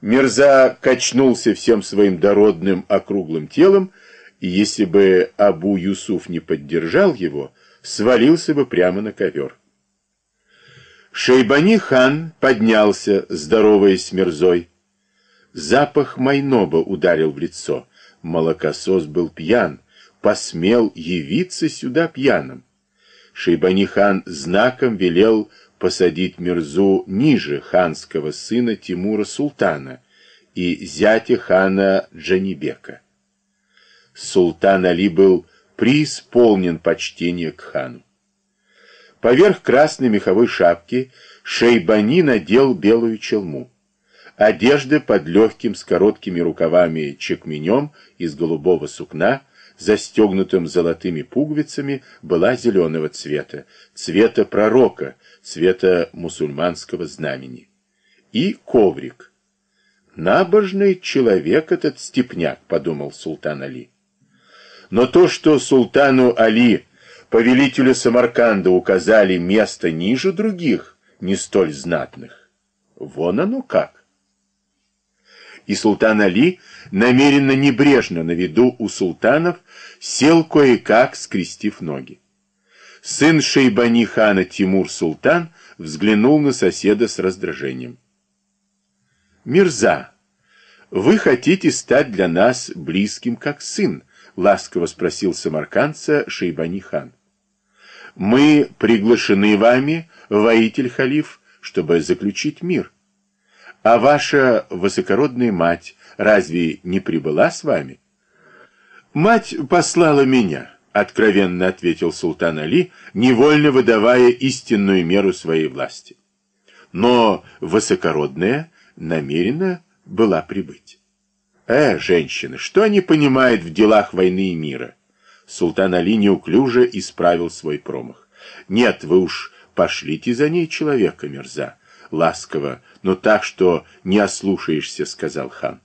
Мирза качнулся всем своим дородным округлым телом, и если бы Абу Юсуф не поддержал его, свалился бы прямо на ковер. Шейбани хан поднялся, здороваясь с Мирзой. Запах майноба ударил в лицо. Молокосос был пьян, посмел явиться сюда пьяным. Шейбани хан знаком велел посадить Мирзу ниже ханского сына Тимура Султана и зятя хана Джанибека. Султан Али был преисполнен почтения к хану. Поверх красной меховой шапки Шейбани надел белую челму. Одежда под легким с короткими рукавами чекменем из голубого сукна, застегнутым золотыми пуговицами, была зеленого цвета, цвета пророка, цвета мусульманского знамени. И коврик. «Набожный человек этот степняк», — подумал султан Али. Но то, что султану Али, повелителю Самарканда, указали место ниже других, не столь знатных, вон оно как. И султан Али намеренно небрежно на виду у султанов сел кое-как, скрестив ноги. Сын Шейбани хана Тимур Султан взглянул на соседа с раздражением. «Мирза, вы хотите стать для нас близким, как сын?» — ласково спросил самаркандца Шейбани хан. «Мы приглашены вами, воитель халиф, чтобы заключить мир. А ваша высокородная мать разве не прибыла с вами?» «Мать послала меня». — откровенно ответил султан Али, невольно выдавая истинную меру своей власти. Но высокородная намерена была прибыть. Э, женщины, что они понимают в делах войны и мира? Султан Али неуклюже исправил свой промах. Нет, вы уж пошлите за ней человека, мерза. Ласково, но так, что не ослушаешься, сказал хан.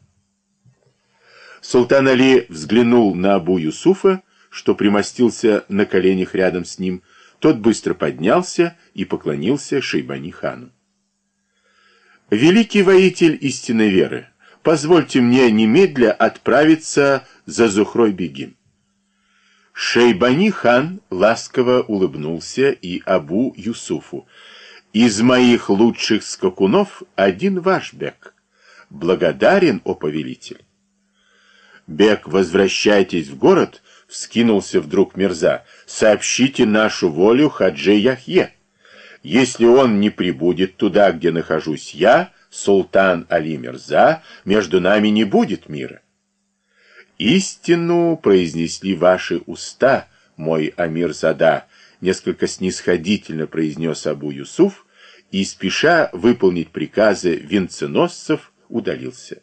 Султан Али взглянул на Абу Юсуфа, что примостился на коленях рядом с ним, тот быстро поднялся и поклонился Шейбани хану. «Великий воитель истинной веры, позвольте мне немедля отправиться за Зухрой Бегим». Шейбани хан ласково улыбнулся и Абу Юсуфу. «Из моих лучших скакунов один ваш бег. Благодарен, о повелитель». «Бег, возвращайтесь в город», — вскинулся вдруг Мирза. «Сообщите нашу волю Хаджи Яхье. Если он не прибудет туда, где нахожусь я, султан Али Мирза, между нами не будет мира». «Истину произнесли ваши уста, мой Амир Зада», несколько снисходительно произнес Абу Юсуф и, спеша выполнить приказы венценосцев, удалился.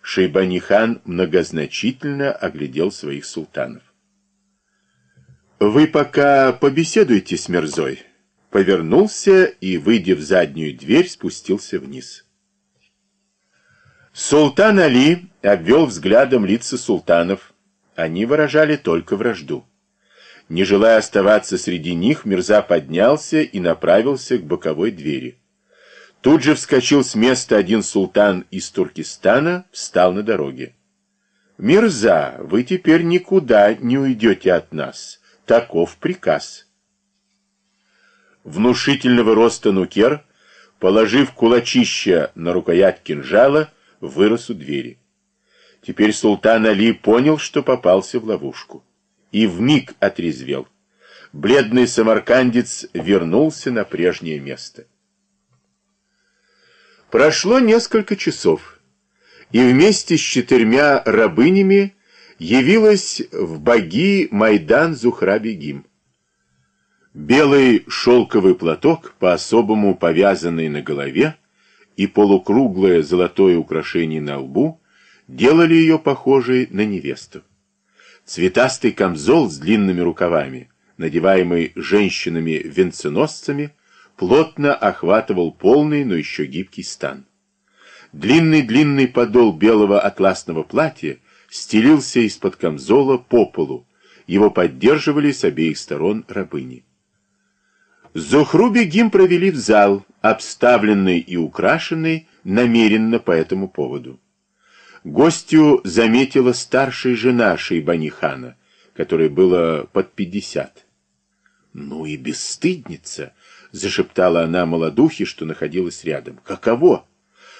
Шейбани-хан многозначительно оглядел своих султанов. «Вы пока побеседуйте с Мерзой». Повернулся и, выйдя в заднюю дверь, спустился вниз. Султан Али обвел взглядом лица султанов. Они выражали только вражду. Не желая оставаться среди них, Мирза поднялся и направился к боковой двери. Тут же вскочил с места один султан из Туркестана, встал на дороге. «Мирза, вы теперь никуда не уйдете от нас. Таков приказ». Внушительного роста нукер, положив кулачище на рукоять кинжала, вырос у двери. Теперь султан Али понял, что попался в ловушку. И вмиг отрезвел. Бледный самаркандец вернулся на прежнее место. Прошло несколько часов, и вместе с четырьмя рабынями явилась в боги Майдан Зухра-Бегим. Белый шелковый платок, по-особому повязанный на голове, и полукруглое золотое украшение на лбу делали ее похожей на невесту. Цветастый камзол с длинными рукавами, надеваемый женщинами-венценосцами, плотно охватывал полный, но еще гибкий стан. Длинный-длинный подол белого атласного платья стелился из-под камзола по полу, его поддерживали с обеих сторон рабыни. Зухру Бегим провели в зал, обставленный и украшенный намеренно по этому поводу. Гостю заметила старшая жена Шейбани хана, которой было под пятьдесят. «Ну и бесстыдница!» — зашептала она молодухе, что находилась рядом. «Каково?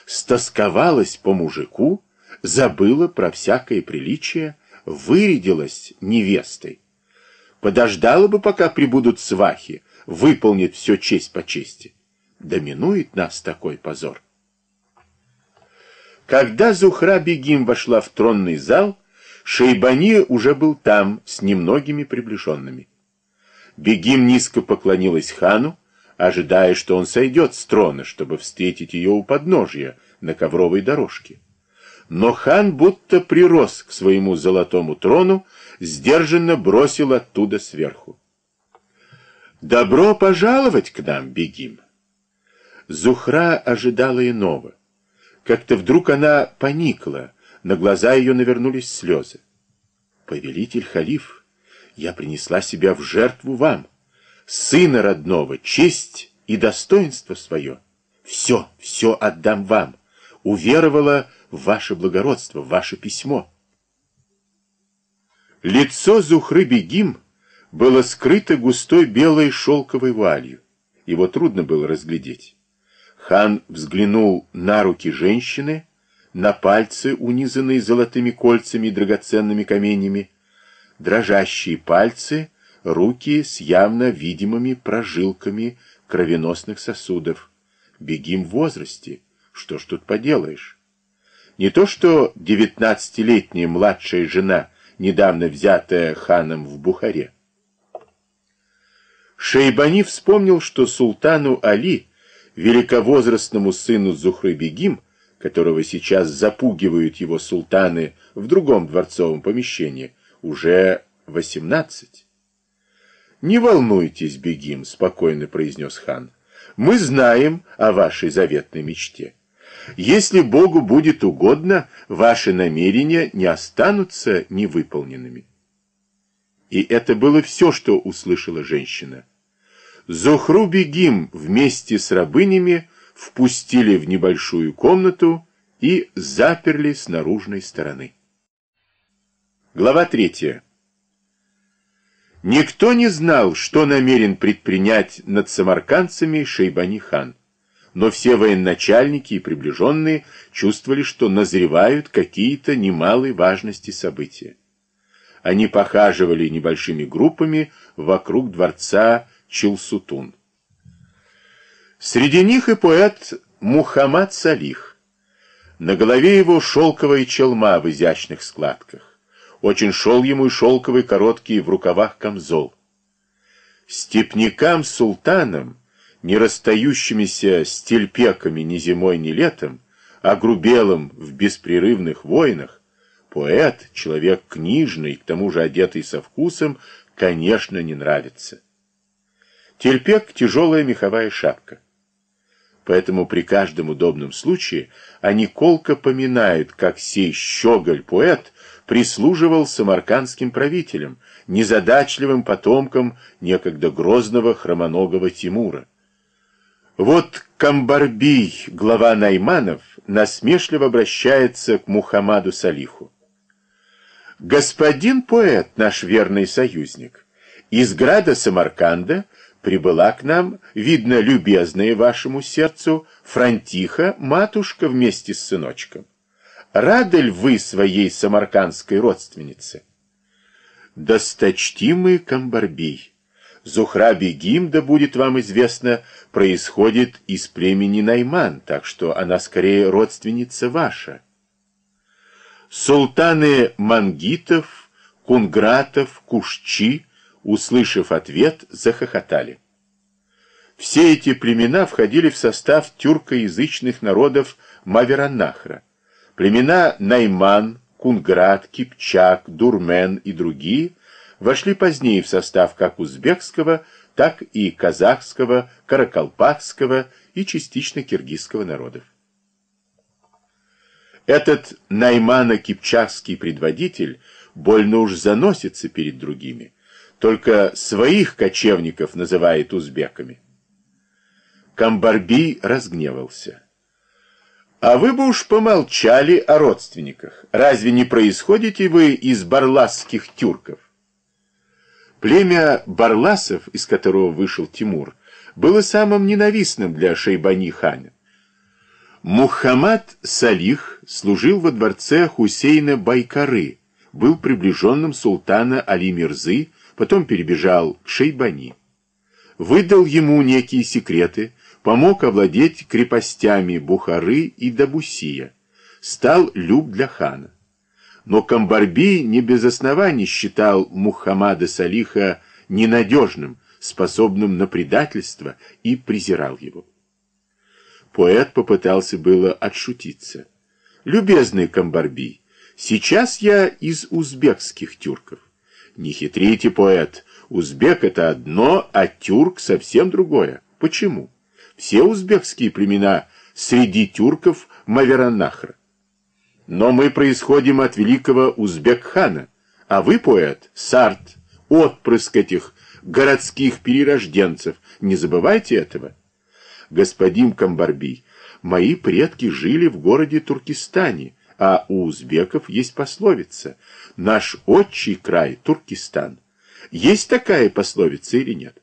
Стосковалась по мужику, забыла про всякое приличие, вырядилась невестой. Подождала бы, пока прибудут свахи, выполнит все честь по чести. Доминует нас такой позор». Когда Зухра Бегим вошла в тронный зал, Шейбани уже был там с немногими приближенными. Бегим низко поклонилась хану, ожидая, что он сойдет с трона, чтобы встретить ее у подножья на ковровой дорожке. Но хан будто прирос к своему золотому трону, сдержанно бросил оттуда сверху. «Добро пожаловать к нам, Бегим!» Зухра ожидала иного. Как-то вдруг она поникла, на глаза ее навернулись слезы. «Повелитель халиф, я принесла себя в жертву вам, сына родного, честь и достоинство свое. Все, все отдам вам. Уверовала в ваше благородство, в ваше письмо». Лицо Зухры Бегим было скрыто густой белой шелковой вуалью. Его трудно было разглядеть. Хан взглянул на руки женщины, на пальцы, унизанные золотыми кольцами и драгоценными каменями, дрожащие пальцы, руки с явно видимыми прожилками кровеносных сосудов. Бегим в возрасте. Что ж тут поделаешь? Не то что девятнадцатилетняя младшая жена, недавно взятая ханом в Бухаре. Шейбани вспомнил, что султану Али великовозрастному сыну Зухры-Бегим, которого сейчас запугивают его султаны в другом дворцовом помещении, уже восемнадцать. «Не волнуйтесь, Бегим», — спокойно произнес хан. «Мы знаем о вашей заветной мечте. Если Богу будет угодно, ваши намерения не останутся невыполненными». И это было все, что услышала женщина. Зухру Бегим вместе с рабынями впустили в небольшую комнату и заперли с наружной стороны. Глава третья. Никто не знал, что намерен предпринять над самаркандцами Шейбани-хан, но все военачальники и приближенные чувствовали, что назревают какие-то немалой важности события. Они похаживали небольшими группами вокруг дворца Чилсутун. Среди них и поэт Мухаммад Салих. На голове его шелковая челма в изящных складках. Очень шел ему и шелковый короткий в рукавах камзол. Степнякам-султанам, не расстающимися с тельпеками ни зимой, ни летом, а грубелым в беспрерывных войнах, поэт, человек книжный, к тому же одетый со вкусом, конечно, не нравится. Тельпек – тяжелая меховая шапка. Поэтому при каждом удобном случае они колко поминают, как сей щеголь-поэт прислуживал самаркандским правителям, незадачливым потомкам некогда грозного хромоногого Тимура. Вот Камбарбий, глава Найманов, насмешливо обращается к Мухаммаду Салиху. «Господин поэт, наш верный союзник, из града Самарканда – прибыла к нам, видно, любезная вашему сердцу, Франтиха, матушка вместе с сыночком. Рады ли вы своей самаркандской родственнице? Досточтимый Камбарбий, Зухра Бегим, да будет вам известно, происходит из племени Найман, так что она скорее родственница ваша. Султаны Мангитов, Кунгратов, Кушчи – услышав ответ, захохотали. Все эти племена входили в состав тюркоязычных народов Мавераннахра. Племена Найман, Кунград, Кипчак, Дурмен и другие вошли позднее в состав как узбекского, так и казахского, каракалпакского и частично киргизского народов. Этот наймано-кипчакский предводитель больно уж заносится перед другими только своих кочевников называет узбеками. Камбарби разгневался. А вы бы уж помолчали о родственниках. Разве не происходите вы из барласских тюрков? Племя барласов, из которого вышел Тимур, было самым ненавистным для Шейбани-хана. Мухаммад Салих служил во дворце Хусейна Байкары, был приближенным султана Али Мирзы, потом перебежал к Шейбани. Выдал ему некие секреты, помог овладеть крепостями Бухары и Дабусия, стал люб для хана. Но Камбарби не без оснований считал Мухаммада Салиха ненадежным, способным на предательство, и презирал его. Поэт попытался было отшутиться. «Любезный Камбарби, сейчас я из узбекских тюрков. Не хитрите, поэт, узбек это одно, а тюрк совсем другое. Почему? Все узбекские племена среди тюрков Мавераннахра. Но мы происходим от великого узбек-хана, а вы, поэт, сарт, отпрыск этих городских перерожденцев. Не забывайте этого. Господин Камбарби, мои предки жили в городе Туркестане, а у узбеков есть пословица «Наш отчий край – Туркестан». Есть такая пословица или нет?